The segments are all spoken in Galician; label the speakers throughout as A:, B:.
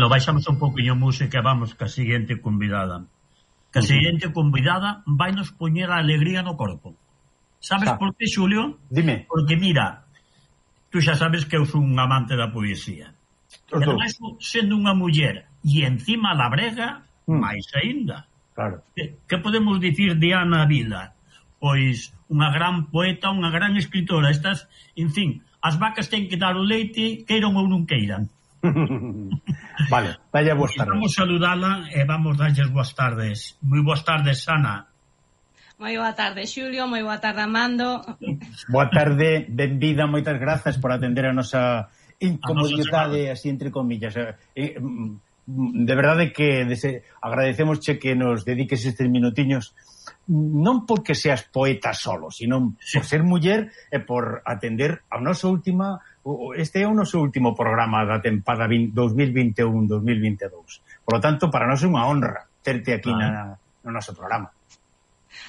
A: Bueno, baixamos un poquinho música e vamos ca seguinte convidada. Ca seguinte convidada vai nos poñer a alegría no corpo. Sabes
B: Xa.
A: por que, Xulio?
B: Dime.
A: Porque mira, tú xa sabes que eu sou un amante da poesía. E ademais, sendo unha muller e encima labrega,
B: mm.
A: máis aínda.
B: Claro.
A: Que, que podemos dicir de Ana Vila? Pois unha gran poeta, unha gran escritora. Estas, en fin, as vacas ten que dar o leite, queiran ou non queiran.
B: vale, vaya boas tardes.
A: Vamos saludala e vamos darlles boas tardes. Moi boas tardes, Ana.
C: Moi boa tarde, Xulio, moi boa tarde, Amando.
B: Boa tarde, benvida, moitas grazas por atender a nosa incomodidade, así entre comillas. Eh, eh, mm, de verdade que dese, agradecemos che que nos dediques estes minutiños non porque seas poeta solo, sino por ser muller e por atender a nosa última este é o noso último programa da tempada 2021-2022. Por lo tanto, para nós é unha honra terte aquí ah. na, no noso programa.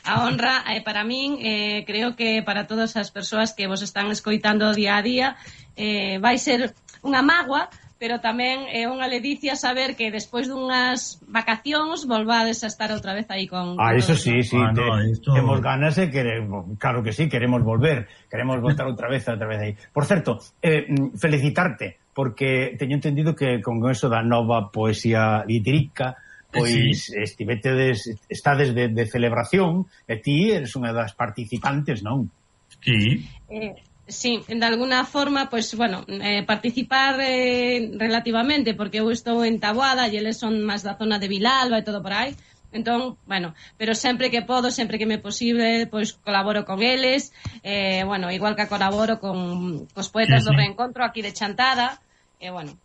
C: A honra eh, para min, eh, creo que para todas as persoas que vos están escoitando día a día, eh, vai ser unha mágoa pero tamén é unha ledicia saber que despois dunhas vacacións volvades a estar outra vez aí con...
B: Ah,
C: con
B: eso sí, sí,
A: ah,
B: te,
A: no, esto...
B: temos ganas e queremos, claro que sí, queremos volver, queremos voltar outra vez, outra vez aí. Por certo, eh, felicitarte, porque teño entendido que con eso da nova poesía lírica, eh, pois sí. estivetedes estades de, de celebración e ti eres unha das participantes, non?
A: Sí.
C: Eh, sí, de alguna forma, pues bueno, eh, participar eh, relativamente, porque eu estou en Taboada e eles son máis da zona de Vilalba e todo por aí. Entón, bueno, pero sempre que podo, sempre que me posible, pois colaboro con eles, eh, bueno, igual que colaboro con cos poetas
A: sí, sí.
C: do reencontro aquí de Chantada, e eh, bueno,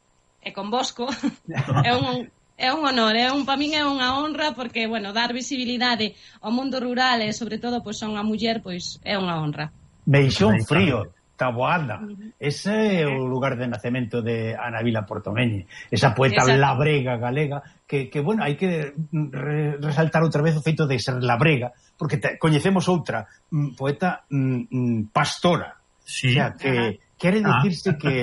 C: e con Bosco. é un É un honor, é un para min é unha honra porque, bueno, dar visibilidade ao mundo rural e sobre todo pois a unha muller, pois é unha honra.
B: Beixón frío. Taboada. Ese é o lugar de nacemento de Ana Vila Portomeñe, esa poeta
C: Exacto.
B: labrega galega, que, que bueno, hai que re, resaltar outra vez o feito de ser labrega, porque te, coñecemos outra mm, poeta mm, mm, pastora.
A: Sí.
B: O sea, que Ajá. quere
A: ah.
B: dicirse ah. que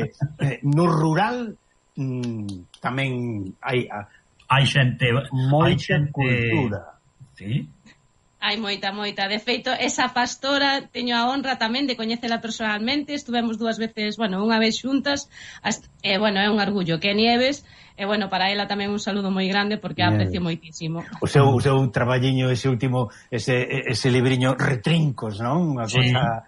B: eh, no rural mm, tamén hai... A,
A: hai xente...
B: Moita
A: xente...
B: cultura.
A: Sí.
C: Hai moita, moita. De feito, esa pastora teño a honra tamén de coñecela personalmente. Estuvemos dúas veces, bueno, unha vez xuntas. E, eh, bueno, é un orgullo que Nieves e bueno, para ela tamén un saludo moi grande porque a aprecio moitísimo.
B: O seu, o seu traballiño ese último, ese, ese libriño Retrincos, non? Unha cosa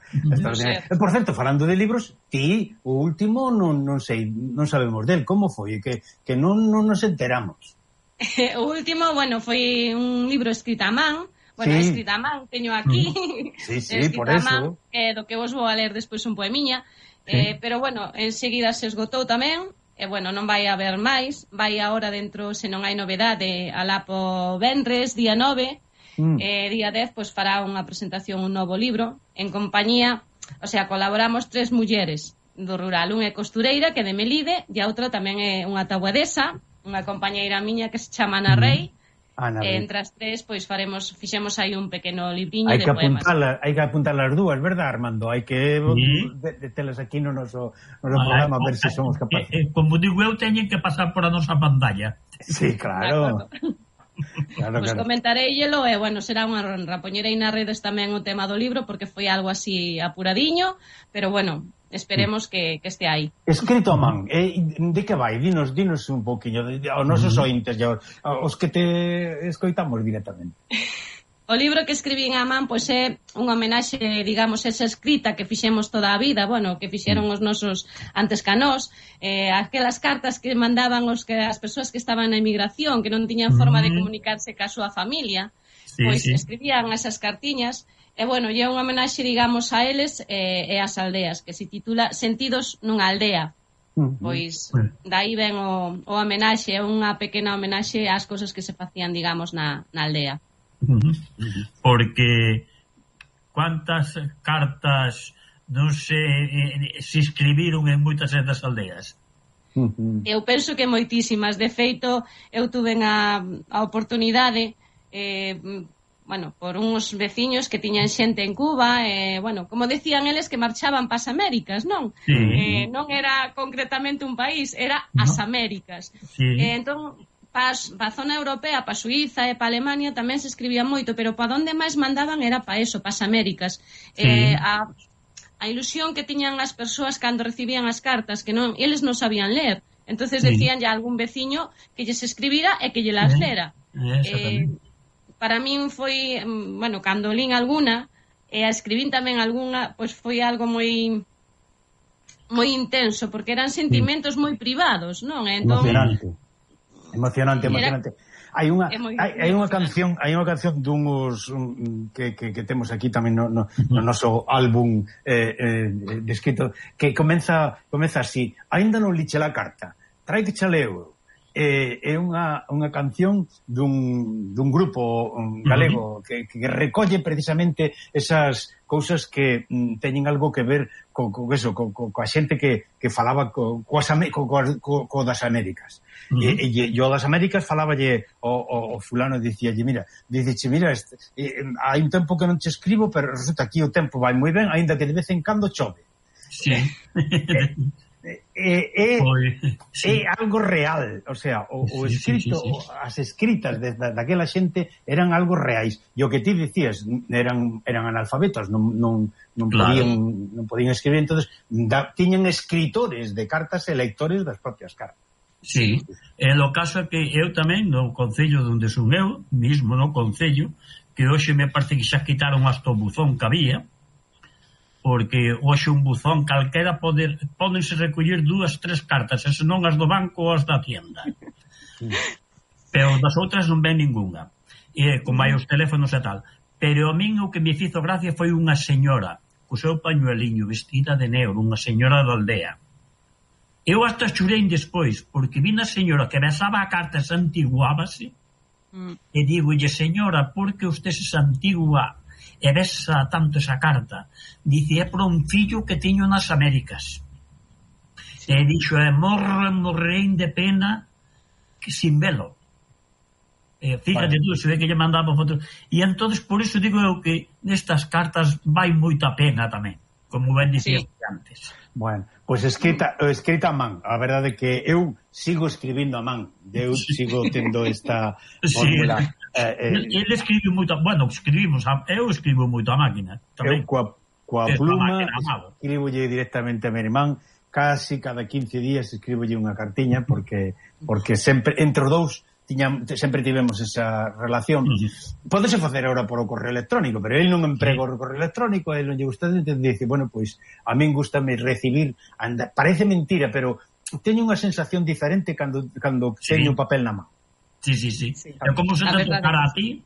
B: sí. Por certo, falando de libros, ti o último non, non sei, non sabemos del, como foi que que non, non nos enteramos.
C: o último, bueno, foi un libro escrito a man Bueno,
B: sí.
C: escrita man, teño aquí.
B: Sí, sí, por eso.
C: Man, eh, do que vos vou a ler despois un poemiña.
A: Sí.
C: Eh, pero bueno, enseguida se esgotou tamén, e bueno, non vai haber máis, vai agora dentro, se non hai novedade, alá po Benres, día 9,
B: mm.
C: eh, día 10, pois fará unha presentación un novo libro, en compañía, o sea, colaboramos tres mulleres do rural, unha é costureira que de Melide, e a outra tamén é unha tabuadesa, unha compañeira miña que se chama Ana mm.
B: Rei, Ah, Ana,
C: e entre as tres, pois faremos, fixemos aí un pequeno libriño
B: hai
C: de poemas.
B: Apuntala, hai que apuntar as dúas, verdad, Armando? Hai que
A: sí.
B: de, de telas aquí no noso, noso
A: Ahora,
B: programa, a ver se si somos
A: eh, eh,
B: capaces.
A: Eh, eh, como digo eu, teñen que pasar por a nosa pantalla.
B: Sí, claro. Claro,
C: pois pues
B: claro.
C: comentareillelo e, bueno, será unha honra. Poñerei nas redes tamén o tema do libro porque foi algo así apuradiño, pero, bueno, Esperemos que, que este aí.
B: Escrito a man, eh, de que vai? Dinos, dinos un pouquiño, aos nosos mm. ointes, aos que te escoitamos directamente.
C: O libro que escribín a man pois é unha homenaxe, digamos, esa escrita que fixemos toda a vida, bueno, que fixeron mm. os nosos antes que a nós, eh, aquelas cartas que mandaban os que as persoas que estaban na emigración, que non tiñan forma de
A: mm.
C: comunicarse ca súa familia,
A: sí,
C: pois
A: sí.
C: escribían esas cartiñas E bueno, lle unha homenaxe, digamos, a eles e, e as aldeas, que se titula Sentidos nunha aldea. Mm-hmm. Pois
A: -huh.
C: Pois dai ven o, o homenaxe, é unha pequena homenaxe ás cousas que se facían, digamos, na, na aldea.
A: Mm-hmm. Porque cuántas cartas non se, eh, se escribiron en moitas das aldeas. Mm-hmm.
C: Eu penso que moitísimas. De feito, eu tuve a, a oportunidade eh, bueno, por uns veciños que tiñan xente en Cuba, e, eh, bueno, como decían eles que marchaban pas Américas, non?
A: Sí.
C: Eh, non era concretamente un país, era as
A: no.
C: Américas.
A: Sí.
C: Eh, entón, pas, pa zona europea, pa Suiza e pa Alemania tamén se escribía moito, pero pa onde máis mandaban era pa eso, pas Américas.
A: Sí.
C: Eh, a, a ilusión que tiñan as persoas cando recibían as cartas, que non eles non sabían ler. Entonces
A: sí.
C: decían ya algún veciño que lles escribira e que lle las
A: eh,
C: lera.
A: Eh, eh
C: para min foi, mm, bueno, cando lín alguna e a escribín tamén algunha, pois foi algo moi moi intenso, porque eran sentimentos moi privados, non? E entón,
B: emocionante. Emocionante, emocionante. Hai unha hai, hai unha canción, hai unha canción dunhos un, que, que, que temos aquí tamén no, no, no noso álbum eh, eh, descrito que comeza comeza así, aínda non liche la carta. Traite que eh, é unha, unha canción dun, dun grupo galego uh -huh. que, que recolle precisamente esas cousas que mm, teñen algo que ver co, co eso, co, co, coa xente que, que falaba co, coas, co, co, co das Américas.
A: Uh -huh.
B: e, e, e o das Américas falaballe o, o, o fulano dicíalle, mira, dice, mira, este, eh, hai un tempo que non te escribo, pero resulta que o tempo vai moi ben, aínda que de vez en cando chove.
A: Sí.
B: Eh, eh,
A: Eh, eh, eh,
B: é, é,
A: sí.
B: algo real, o sea, o, o escrito,
A: sí, sí,
B: sí, as escritas de, da, daquela xente eran algo reais. E o que ti dicías, eran eran analfabetos, non non non
A: claro.
B: podían non podían escribir, entonces da, tiñan escritores de cartas e lectores das propias cartas.
A: Sí, e o caso é que eu tamén no Concello onde son eu, mismo no Concello, que hoxe me parece que xa quitaron hasta o buzón que había, porque hoxe un buzón calquera pode, pódense recoller dúas, tres cartas, e senón as do banco ou as da tienda. Pero das outras non ven ningunha. E, con vai os mm. teléfonos e tal. Pero a min o que me fizo gracia foi unha señora, co seu pañueliño vestida de negro, unha señora da aldea. Eu hasta churei despois, porque vi na señora que besaba a carta e santiguábase,
C: mm.
A: e digo, lle señora, por que usted se santigua e besa tanto esa carta. Dice, é por un fillo que tiño nas Américas. E dixo, e morre, morrein de pena que sin velo. E fíjate
B: vale.
A: tú, se ve que lle mandaba fotos. E entonces por iso digo eu que nestas cartas vai moita pena tamén, como ben dicías
C: sí.
A: antes.
B: Bueno, pois pues escrita, escrita a man, a verdade que eu sigo escribindo a man, eu sigo tendo esta fórmula. Sí.
A: Eh,
B: eh,
A: ele escribe moito, bueno, escribimos, eu escribo moito a máquina. Tamén.
B: Eu coa, coa
A: Desde
B: pluma escribolle directamente a mi irmán, casi cada 15 días escribolle unha cartiña porque porque sempre entre os dous tiñam, sempre tivemos esa relación.
A: podese
B: Pódese facer agora por o correo electrónico, pero ele non emprega sí. o correo electrónico, ele non lle gusta, entón dice, bueno, pois a min gustame recibir, anda, parece mentira, pero teño unha sensación diferente cando cando
A: sí.
B: teño papel na mão.
A: Sí, sí, sí.
C: sí.
A: Como se te tocara a ti?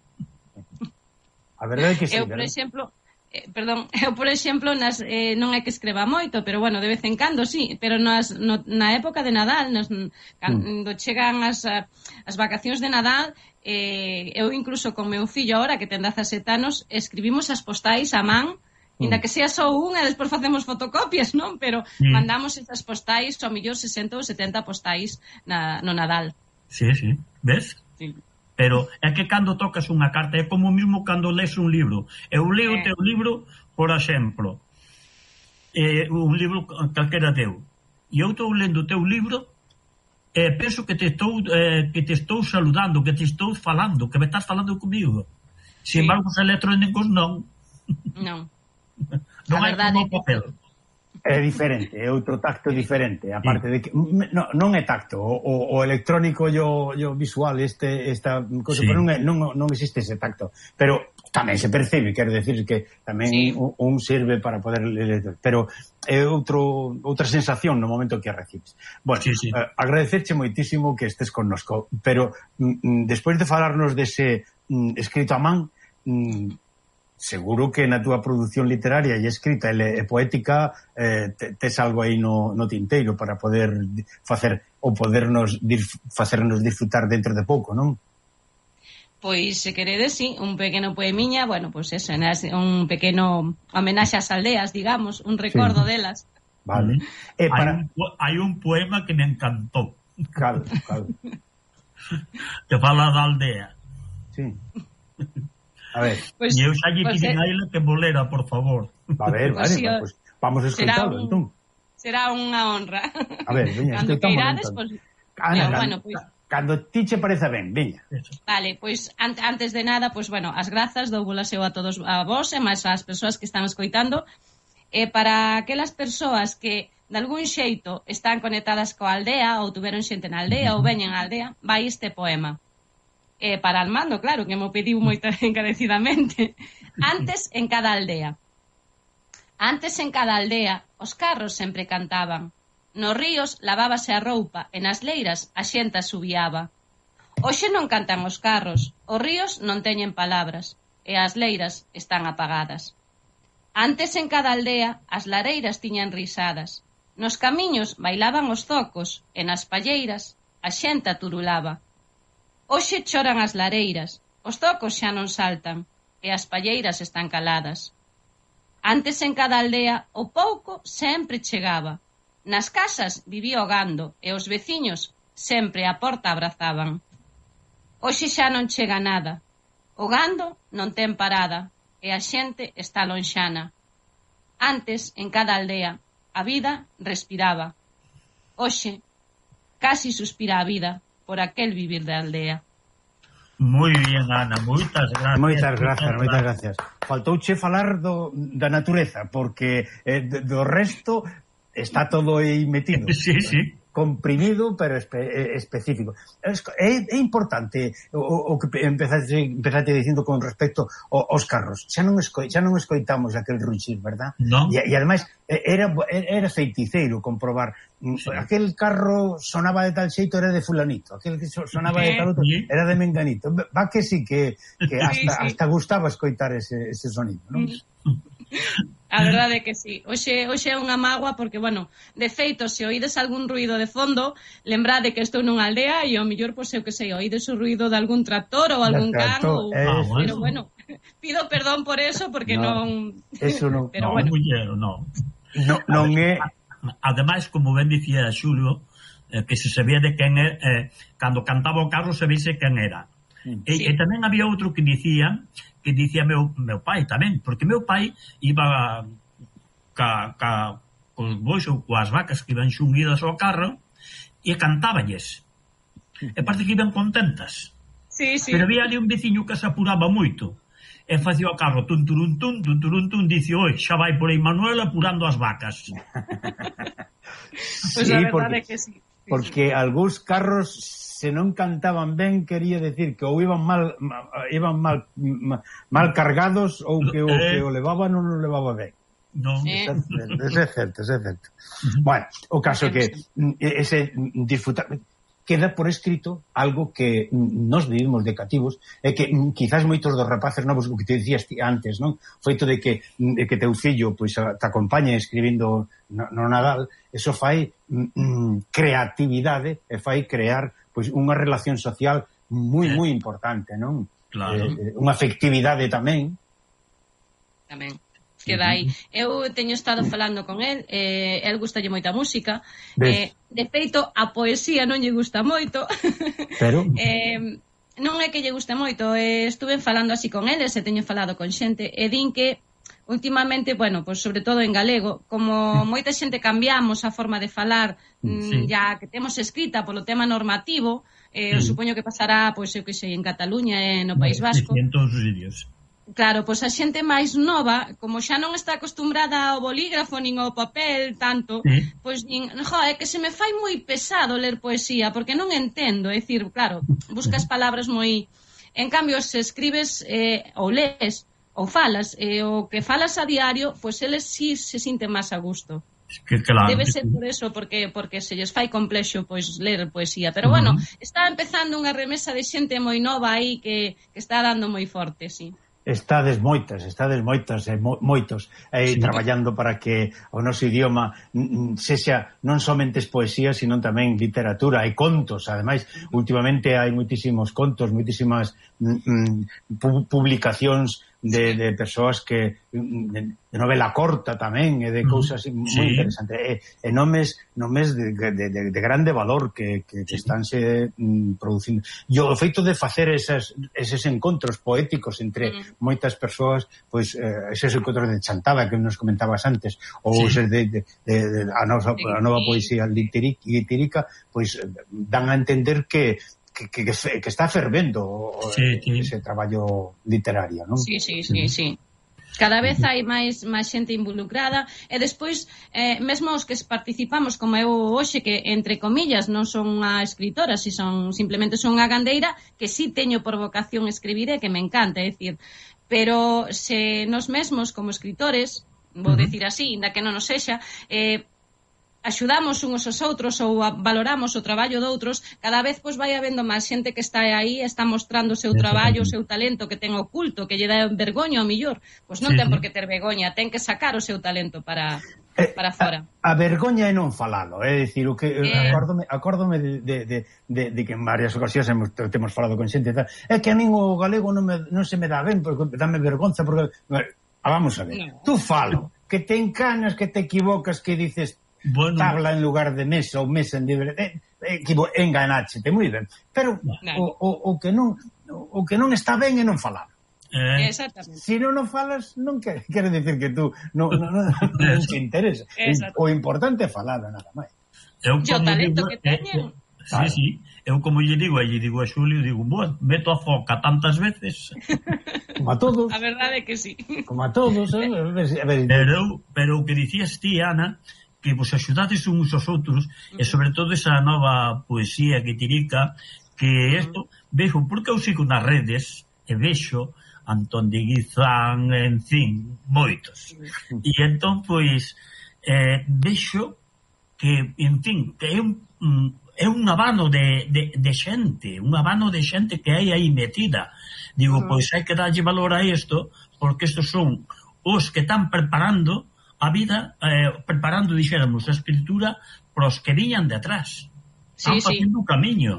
B: A verdade é que sí.
C: Eu, por exemplo, eh, perdón, eu por exemplo nas, eh, non é que escreva moito, pero bueno, de vez en cando sí, pero nas, no, na época de Nadal, nas, mm. cando mm. chegan as, as vacacións de Nadal, eh, eu incluso con meu fillo ahora que ten 17 anos, escribimos as postais a man, mm. inda que sea só unha, despois facemos fotocopias, non? Pero
A: mm.
C: mandamos esas postais, ao mellor 60 ou 70 postais na, no Nadal. Mm.
A: Sí, sí. Ves?
C: Sí.
A: Pero é que cando tocas unha carta, é como mesmo cando lees un libro. Eu leo o teu libro, por exemplo, eh, un libro calquera teu. E eu estou lendo o teu libro eh, penso que te estou eh, que te estou saludando, que te estou falando, que me estás falando comigo. Sin
C: sí.
A: embargo, os electrónicos non.
C: Non.
A: non
C: a verdade é que
A: papel.
B: É diferente, é outro tacto diferente, a parte de que no, non é tacto, o, o electrónico e o, o visual este esta cosa,
A: sí.
B: pero non, é, non, non existe ese tacto, pero tamén se percibe, quero decir que tamén
C: sí.
B: un sirve para poder ler, pero é outro outra sensación no momento que a recibes. Bueno,
A: sí, sí.
B: Eh, agradecerche moitísimo que estes connosco, pero mm, mm, despois de falarnos dese mm, escrito a man, mm, seguro que na túa produción literaria e escrita e, e poética eh, tes algo aí no, no tinteiro para poder facer ou podernos dir, facernos disfrutar dentro de pouco, non?
C: Pois, se queredes, sí, un pequeno poemiña, bueno, pois pues eso, un pequeno homenaxe ás aldeas, digamos, un recordo sí. delas.
B: Vale.
A: Eh,
B: para...
A: hai, un, hai un poema que me encantou.
B: Claro, claro.
A: que fala da aldea.
B: Sí. A ver.
A: Pues, e eu xa lle piden a ela que bolera, por favor.
B: A ver, vale, pues, pues, vamos escoitalo, un, entón.
C: Será unha honra.
B: A ver, veña,
C: Cando que irades, pois... Pues,
B: Ana, bueno, pois... Pues, cando ti che pareza ben, viña.
C: Vale, pois an antes de nada, pois bueno, as grazas dou bolas eu a todos a vos e máis ás persoas que están escoitando. E para aquelas persoas que de algún xeito están conectadas coa aldea ou tuveron xente na aldea ou veñen á aldea, vai este poema eh, para Armando, claro, que me pediu moito encarecidamente. Antes en cada aldea. Antes en cada aldea os carros sempre cantaban. Nos ríos lavábase a roupa e nas leiras a xenta subiaba. Hoxe non cantan os carros, os ríos non teñen palabras e as leiras están apagadas. Antes en cada aldea as lareiras tiñan risadas. Nos camiños bailaban os zocos e nas palleiras a xenta turulaba. Hoxe choran as lareiras, os zocos xa non saltan, e as palleiras están caladas. Antes en cada aldea o pouco sempre chegaba. Nas casas vivía o gando e os veciños sempre a porta abrazaban. Hoxe xa non chega nada. O gando non ten parada e a xente está lonxana. Antes, en cada aldea, a vida respiraba. Hoxe, casi suspira a vida por aquel vivir de aldea.
A: Moi bien, Ana, moitas gracias.
B: Moitas gracias, moitas gracias. Faltouche falar do, da natureza, porque eh, do resto está todo aí metido.
A: Sí, sí
B: comprimido pero espe eh, específico. Es, é, eh, é importante o, o que empezaste, empezaste dicindo con respecto aos carros. Xa non, esco, xa non escoitamos aquel ruxir, verdad?
A: No.
B: E, e ademais era, era feiticeiro comprobar mm, sí. aquel carro sonaba de tal xeito era de fulanito, aquel que sonaba de tal outro era de menganito. Va que sí que, que hasta, sí, sí. hasta gustaba escoitar ese, ese sonido, non?
C: A verdade é que sí. Oxe, oxe é unha mágoa porque, bueno, de feito, se oídes algún ruido de fondo, lembrade que estou nunha aldea e ao mellor, pois, eu que sei, oídes o ruido de algún tractor ou algún carro. Ou... Ah. Pero, bueno, pido perdón por eso porque no, non...
B: Eso non...
A: Pero, no, bueno. muller, non.
B: No, non é...
A: Ademais, como ben dicía Xulio, eh, que se sabía de quen é, eh, cando cantaba o carro se vise quen era Mm. E, e tamén había outro que dicía que dicía meu, meu pai tamén, porque meu pai iba ca, ca, cos bois ou coas vacas que iban xunguidas ao carro e cantáballes. E parece que iban contentas.
C: Sí, sí.
A: Pero había ali un veciño que se apuraba moito e facía o carro tun turun tun, tun turun tun, dice, oi, xa vai por aí Manuel apurando as vacas.
C: pois pues sí, a verdade porque... é que sí
B: porque algúns carros se non cantaban ben quería decir que ou iban mal iban mal mal cargados ou que o eh. que o levaban non o levaba ben.
A: Non.
B: Sí. É certo, é certo. bueno, o caso que ese disfrutar queda por escrito algo que nos vivimos de cativos e que quizás moitos dos rapaces novos o que te dicías antes, non? Feito de que, de que teu fillo pois, te acompañe escribindo no, no Nadal, eso fai mm, mm, creatividade e fai crear pois, unha relación social moi, eh. moi importante, non?
A: Claro.
B: Eh, eh unha afectividade tamén.
C: Tamén que dai. Eu teño estado falando con el, eh, el gustalle moita música, Ves. eh, de feito, a poesía non lle gusta moito.
B: Pero...
C: eh, non é que lle guste moito, eh, estuve falando así con eles e teño falado con xente, e din que últimamente, bueno, pues sobre todo en galego, como mm. moita xente cambiamos a forma de falar, mm, sí. ya que temos escrita polo tema normativo, eh, sí. Mm. supoño que pasará, pois, pues, eu que sei, en Cataluña e no País Vasco.
A: 300 sitios.
C: Claro, pois a xente máis nova, como xa non está acostumbrada ao bolígrafo nin ao papel tanto, ¿Sí? pois nin, jo, é que se me fai moi pesado ler poesía, porque non entendo, é dicir, claro, buscas palabras moi... En cambio, se escribes eh, ou lees ou falas, eh, o que falas a diario, pois eles sí se sinten máis a gusto.
A: Que, claro,
C: Debe ser por eso, porque porque se lles fai complexo pois ler poesía. Pero bueno, uh -huh. está empezando unha remesa de xente moi nova aí que, que está dando moi forte, sí
B: estades moitas, estades moitas e mo, moitos eh, sí. traballando para que o noso idioma sexa non somente poesía, sino tamén literatura e contos, ademais últimamente hai moitísimos contos, moitísimas mm, publicacións de, de persoas que de, de novela corta tamén e de cousas mm, moi
A: sí.
B: interesantes e, e nomes nomes de, de, de, de grande valor que, que, que estánse mm, producindo e o feito de facer esas, eses encontros poéticos entre mm. moitas persoas pois eh, eses encontros de chantada que nos comentabas antes ou sí. de, de, de, de a, nosa, a nova poesía litírica pois dan a entender que que, que, que, está fervendo sí, eh, sí. ese traballo literario, non?
C: Sí, sí, sí, sí. Cada vez hai máis máis xente involucrada e despois eh, mesmo os que participamos como eu hoxe que entre comillas non son unha escritora, si son simplemente son unha gandeira que si sí teño por vocación escribir e que me encanta, é dicir, pero se nos mesmos como escritores, vou uh -huh. decir así, inda que non o sexa, eh axudamos uns aos outros ou valoramos o traballo doutros, cada vez pois vai habendo máis xente que está aí, está mostrando o seu traballo, o seu talento que ten oculto, que lle dá vergoña ao millor. Pois non sí, ten por que ter vergoña, ten que sacar o seu talento para eh, para fora.
B: A, a vergoña é non falalo, é dicir, o que eh... acórdome, acórdome de, de, de, de, de que en varias ocasións hemos, temos falado con xente e tal, é que a min o galego non, me, non se me dá ben, porque dame vergonza, porque... Ah, vamos a ver, no. tú falo, que te encanas, que te equivocas, que dices bueno, tabla en lugar de mesa ou mesa en libre de, eh, eh enganáchete moi ben pero no. o, o, o que non o que non está ben é non falar
C: Eh. Exactamente.
B: Si non o falas, non quere, quere dicir que tú non, non, non, non te interesa. O importante é falar, nada máis.
C: Eu como talento digo, que eh, teñen.
A: Eh, sí, sí. Eu como lle digo, lle digo a Xulio, digo, "Bueno, meto a foca tantas veces."
B: Como a todos.
C: A verdade é que sí.
B: Como a todos, eh? a ver, a ver.
A: Pero pero o que dicías ti, Ana, que vos axudades uns aos outros uh -huh. e sobre todo esa nova poesía que tirica que isto uh -huh. vexo porque eu sigo nas redes e vexo Antón de Guizán, en fin, moitos. Uh -huh. E entón, pois, eh, vexo que, en fin, que é un, é un abano de, de, de xente, un abano de xente que hai aí metida. Digo, uh -huh. pois hai que darlle valor a isto, porque estos son os que están preparando a vida eh, preparando, dixéramos, a escritura pros que viñan de atrás. Sí, Están facendo sí. o camiño.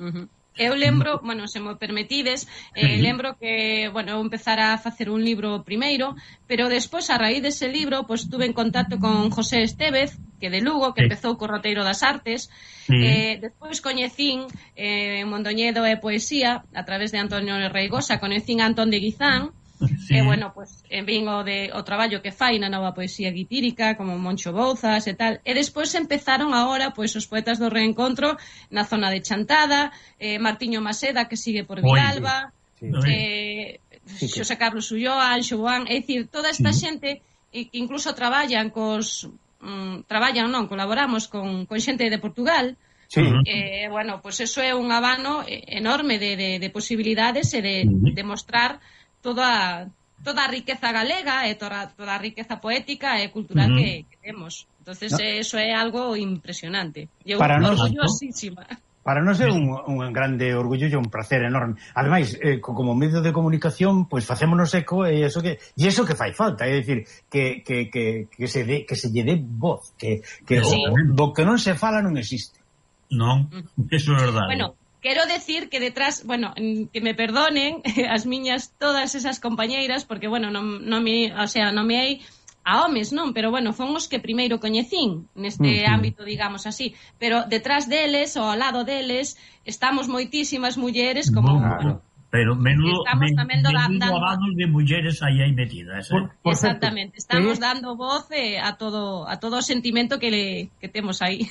C: Uh -huh. Eu lembro, bueno, se me permitides, eh, sí. lembro que, bueno, eu empezara a facer un libro primeiro, pero despois, a raíz dese libro, pues, tuve en contacto con José Estevez, que de Lugo, que sí. empezou co Roteiro das Artes, sí. eh, despois coñecín eh, Mondoñedo e Poesía, a través de Antonio Reigosa, coñecín a Antón de Guizán, Sí. E, bueno, pues, eh, en vin o, de, o traballo que fai na nova poesía guitírica, como Moncho Bouzas e tal. E despois empezaron agora pois, os poetas do reencontro na zona de Chantada, eh, Martiño Maseda, que sigue por Vilalba, sí. eh, sí, Xosé Carlos Ulloa, Anxo Boán, é dicir, toda esta sí. xente e que incluso traballan cos mm, traballan, non, colaboramos con, con xente de Portugal, Sí. Eh, bueno, pois pues eso é un habano eh, enorme de, de, de posibilidades e de, uh -huh. de mostrar toda toda a riqueza galega e toda, toda a riqueza poética e cultural uh -huh. que, que temos. Entonces no. Eh, eso é algo impresionante. E eu
B: Para orgullosísima. Nos, Para nós é un, un grande orgullo e un placer enorme. Ademais, eh, como medio de comunicación, pois pues, facémonos eco e eso que e eso que fai falta, é dicir, que, que, que, que se de, que se lle dé voz, que que sí. o, o que non se fala non existe.
A: Non, eso é verdade.
C: Bueno, Quero decir que detrás, bueno, que me perdonen as miñas todas esas compañeiras porque bueno, non non me, o sea, non me hai a homes, non, pero bueno, fon os que primeiro coñecín neste uh -huh. ámbito, digamos así, pero detrás deles ou ao lado deles estamos moitísimas mulleres como
A: no, claro. bueno, Pero menudo, estamos tamén do, dando... de mulleres aí aí metidas. Eh?
C: Por, por Exactamente, certo. estamos dando voz eh, a todo a todo o sentimento que, le, que temos aí.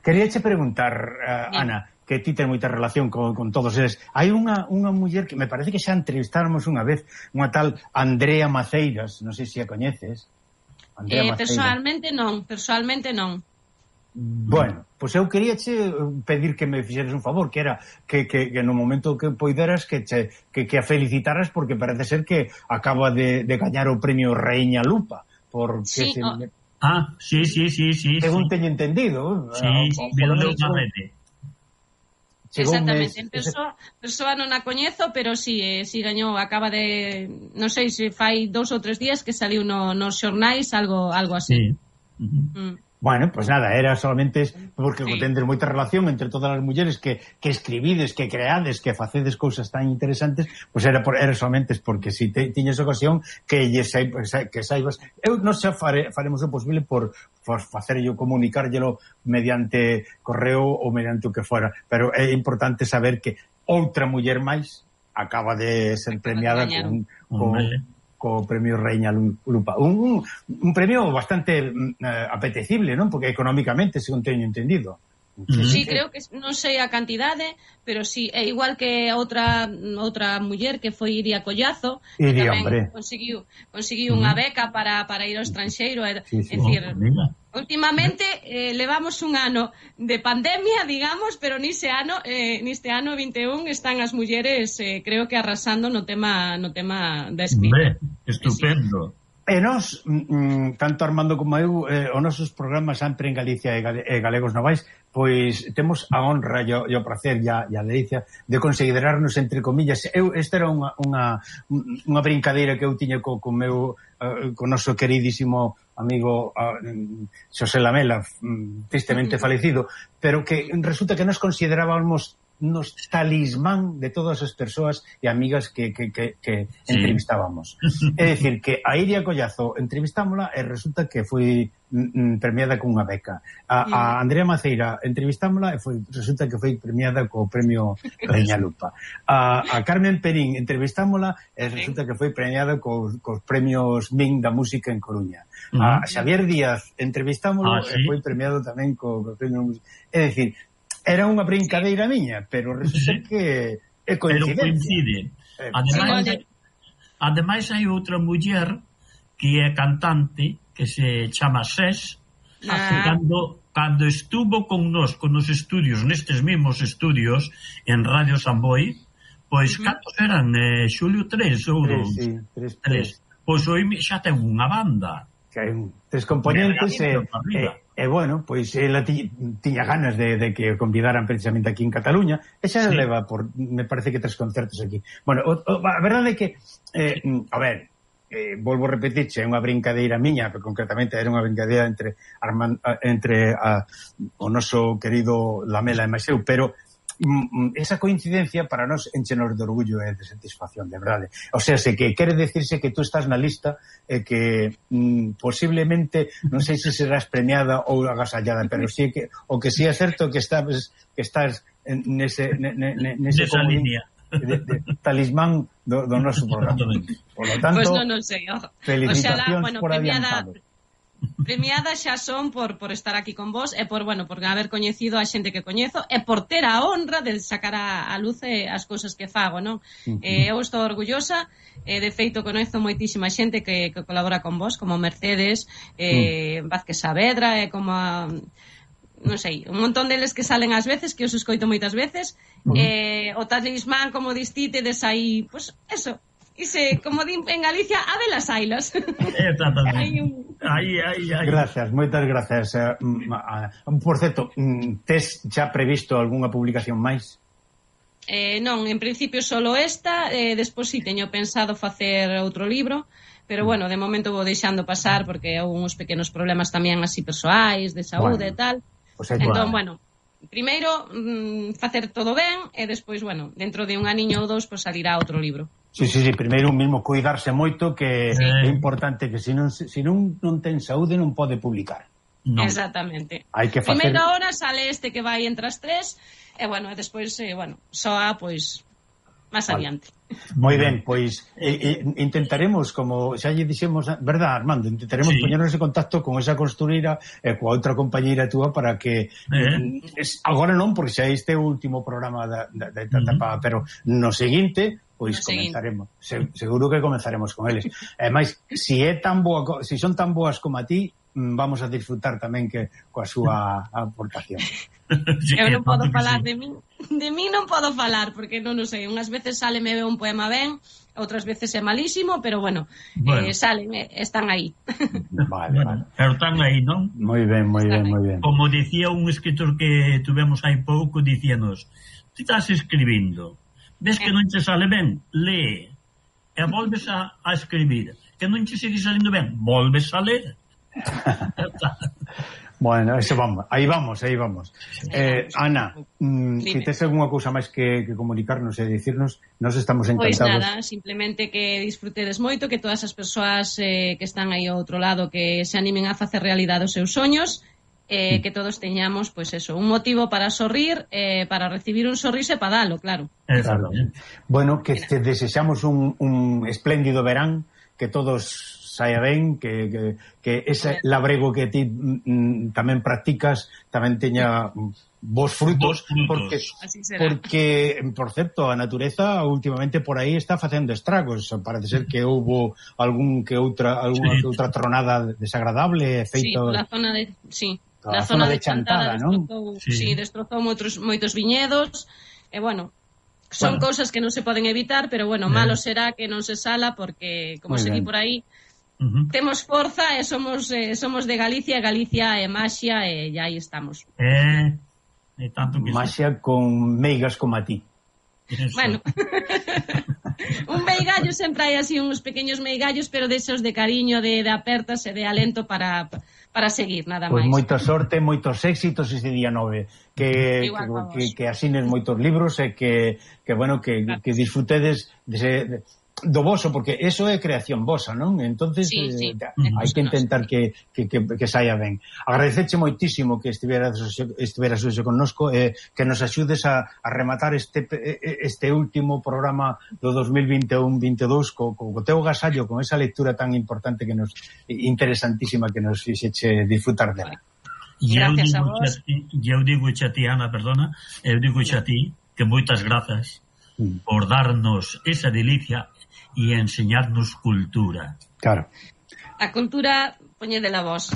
B: Quería che preguntar, uh, Ana, que ti ten moita relación con, con todos eles. Hai unha, unha muller que me parece que xa entrevistáramos unha vez, unha tal Andrea Maceiras, non sei se a coñeces.
C: Andrea eh, personalmente non, personalmente non.
B: Bueno, pois eu quería che eh, pedir que me fixeres un favor, que era que, que, que no momento que poideras que, che, que, que a felicitaras porque parece ser que acaba de, de gañar o premio Reina Lupa por
C: sí,
B: se...
C: o...
A: Ah, sí, sí, sí, sí.
B: Según sí. teño entendido.
A: Eh, sí, sí, sí. de un.
C: Exactamente, en persoa, persoa non a coñezo, pero si, sí, eh, si sí, gañou, acaba de, non sei se fai dous ou tres días que saliu no, nos xornais, algo algo así. Sí.
A: Uh -huh. mm.
B: Bueno, pues nada, era solamente porque sí. tendes moita relación entre todas as mulleres que, que escribides, que creades, que facedes cousas tan interesantes, pois pues era, por, era solamente porque si te, tiñes ocasión que, lle que saibas... Eu non xa fare, faremos o posible por, por facerlo comunicárllelo mediante correo ou mediante o que fora, pero é importante saber que outra muller máis acaba de ser premiada con, con, co premio Reina Lupa. Un, un, un premio bastante mm, eh, apetecible, non? Porque económicamente, según teño entendido.
C: Sí, creo que non sei a cantidade, pero sí, é igual que outra outra muller que foi Iria Collazo, Iria,
B: que
C: tamén
B: hombre.
C: conseguiu conseguiu uh -huh. unha beca para para ir ao estranxeiro, é
B: sí, sí,
C: dicir,
A: oh,
C: Últimamente eh, levamos un ano de pandemia, digamos, pero nise ano, eh, neste ano 21 están as mulleres, eh, creo que arrasando no tema no tema da escrita.
A: Estupendo. Sí.
B: E nos, mm, mm, tanto Armando como eu, eh, os nosos programas sempre en Galicia e, Gale e Galegos Novais, pois temos a honra e o, e o placer e a, e a delicia de considerarnos entre comillas. Eu esta era unha unha unha brincadeira que eu tiña co co meu uh, co noso queridísimo amigo uh, Xosé Lamela, mm, tristemente falecido, pero que resulta que nos considerábamos nos talismán de todas as persoas e amigas que, que, que, que
A: sí.
B: entrevistábamos. é dicir, que a Iria Collazo entrevistámola e resulta que foi mm, mm premiada con unha beca. A, a mm. Andrea Maceira entrevistámola e foi, resulta que foi premiada co premio Reña Lupa. A, a Carmen Perín entrevistámola e resulta que foi premiada co, cos premios Min da Música en Coruña. A
A: mm.
B: Xavier Díaz entrevistámolo
A: ah, ¿sí?
B: e foi premiado tamén co, co premio Música. É dicir, Era unha brincadeira miña, pero resulta que é coincidencia.
A: Pero coincide.
B: Eh,
A: ademais,
C: sí,
A: ademais hai outra muller que é cantante que se chama Ses,
C: ah.
A: cando, cando estuvo con nós, con nos estudios, nestes mesmos estudios, en Radio Samboy, pois
C: uh -huh.
A: cantos eran, eh, Xulio 3 ou 2?
B: Sí, 3,
A: 3. Pois hoy xa ten unha banda.
B: Que hai un, tres componentes e,
A: e, eh,
B: E bueno, pois ela ti, tiña ganas de, de que o convidaran precisamente aquí en Cataluña, e xa
A: sí.
B: leva por me parece que tres concertos aquí. Bueno, o, o, a verdade é que eh, mm, a ver, eh, volvo a repetirche, é unha brincadeira miña, pero concretamente era unha brincadeira entre Arman, eh, entre a, o noso querido Lamela e Maxeu, pero Mm, mm, esa coincidencia para nós enchenos de orgullo e de satisfacción, de verdade. O sea, se que quere decirse que tú estás na lista e que mm, posiblemente, non sei se serás premiada ou agasallada, pero sí que o que sí é certo que estás que estás nese nese, nese
A: Nesa línea.
B: De, de, talismán do, do noso programa. Por lo tanto,
C: pues no, non sei.
B: Oxalá,
C: bueno,
B: por
C: premiada,
B: adiantado
C: Premiada xa son por, por estar aquí con vos e por, bueno, por haber coñecido a xente que coñezo e por ter a honra de sacar a, a luz as cousas que fago, non?
B: Uh -huh.
C: eh, eu estou orgullosa, eh, de feito coñezo moitísima xente que, que colabora con vos, como Mercedes, eh, uh -huh. Vázquez Saavedra, e eh, como a, non sei, un montón deles que salen ás veces, que os escoito moitas veces, uh -huh. eh, o talismán, como distite, des aí, pois, pues, eso, Ise, como din en Galicia, a velas ailas.
A: Exactamente.
C: hai un...
A: Aí, aí, aí.
B: Gracias, moitas gracias. Eh, mm, por certo, mm, tes xa previsto algunha publicación máis?
C: Eh, non, en principio solo esta, eh, despois si sí, teño pensado facer outro libro, pero mm. bueno, de momento vou deixando pasar porque houve uns pequenos problemas tamén así persoais, de saúde
B: bueno,
C: e tal.
B: Pois o
C: entón, bueno, primeiro mm, facer todo ben e despois, bueno, dentro de un aniño ou dous, pois pues, salirá outro libro.
B: Sí, sí, sí, primeiro mesmo cuidarse moito que
A: sí.
B: é importante que se non, se non, non ten saúde non pode publicar.
A: Non.
C: Exactamente.
B: Hai que facer...
C: Primeira hora sale este que vai entre as tres e, bueno, e despois, eh, bueno, soa, pois, máis
B: vale.
C: adiante.
B: Moi ben, pois eh, eh, intentaremos, como xa lle dixemos, verdad, Armando, intentaremos
A: sí.
B: poñernos en contacto con esa costureira e coa outra compañeira túa para que
A: eh.
B: es, agora non, porque xa este é o último programa da, da, da etapa, uh -huh. pero no seguinte pois comenzaremos, se, seguro que comenzaremos con eles. E máis, se si é tan boa, se si son tan boas como a ti, mm, vamos a disfrutar tamén que coa súa aportación.
A: sí,
C: eu non podo falar
A: sí.
C: de min, de min non podo falar porque non o sei, unhas veces sale me un poema ben, outras veces é malísimo, pero bueno, eh,
A: bueno.
C: Eh, salen, eh, están aí.
B: Vale,
A: bueno,
B: vale.
A: Pero están aí, non?
B: Moi ben, moi ben, moi ben.
A: Como dicía un escritor que tuvemos hai pouco, dicíanos, ti estás escribindo, Ves que non che sale ben? Lee. E volves a, a escribir. Que non che sigue salindo ben? Volves a ler.
B: Bueno, eso vamos, aí vamos, aí vamos. Eh, Ana, mm, se si tes algunha cousa máis que, que comunicarnos e dicirnos, nos estamos encantados.
C: Pois nada, simplemente que disfrutedes moito, que todas as persoas eh, que están aí ao outro lado que se animen a facer realidade os seus soños, eh, hmm. que todos teñamos, pois pues eso, un motivo para sorrir, eh, para recibir un sorriso e para dalo, claro.
B: Claro. Bueno, que te desexamos un, un espléndido verán, que todos saia ben, que, que, que ese labrego que ti mm, mm, tamén practicas tamén teña vos frutos,
A: frutos.
B: porque porque por certo a natureza últimamente por aí está facendo estragos, parece ser que houbo algún que outra algunha
A: sí.
B: que outra tronada desagradable feito.
C: Sí, la zona de sí
B: na zona, zona de Chantada, Chantada non?
C: Destrozou,
A: sí.
C: sí, destrozou moitos, moitos viñedos, e bueno, son
B: bueno.
C: cousas que non se poden evitar, pero bueno,
A: eh.
C: malo será que non se sala, porque, como
B: Muy
C: se di por aí,
A: Uh -huh.
C: Temos forza e somos eh, somos de Galicia, Galicia e Maxia e, e aí estamos.
A: Eh, e tanto que
B: Maxia sea. con meigas como a ti.
A: Eso.
C: Bueno. un meigallo sempre hai así uns pequeños meigallos, pero desos de cariño, de, de apertas e de alento para para seguir, nada máis.
B: Moita sorte, moitos éxitos este día 9. Que,
C: Igual,
B: que, que, que asines moitos libros e que, que bueno, que,
C: claro.
B: que disfrutedes dese, de, do voso, porque eso é creación vosa, non? Entonces
C: sí, sí,
B: eh, hai que intentar que, que, que, que saia ben. Agradecerche moitísimo que estiveras estiveras hoxe connosco e eh, que nos axudes a, a rematar este este último programa do 2021-22 co, co, co teu gasallo, con esa lectura tan importante que nos interesantísima que nos fixeche disfrutar dela.
C: Gracias
A: digo a vos. E eu digo a ti, Ana, perdona, eu digo a ti que moitas grazas por darnos esa delicia e enseñarnos cultura.
B: Claro.
C: A cultura, poñedela vos.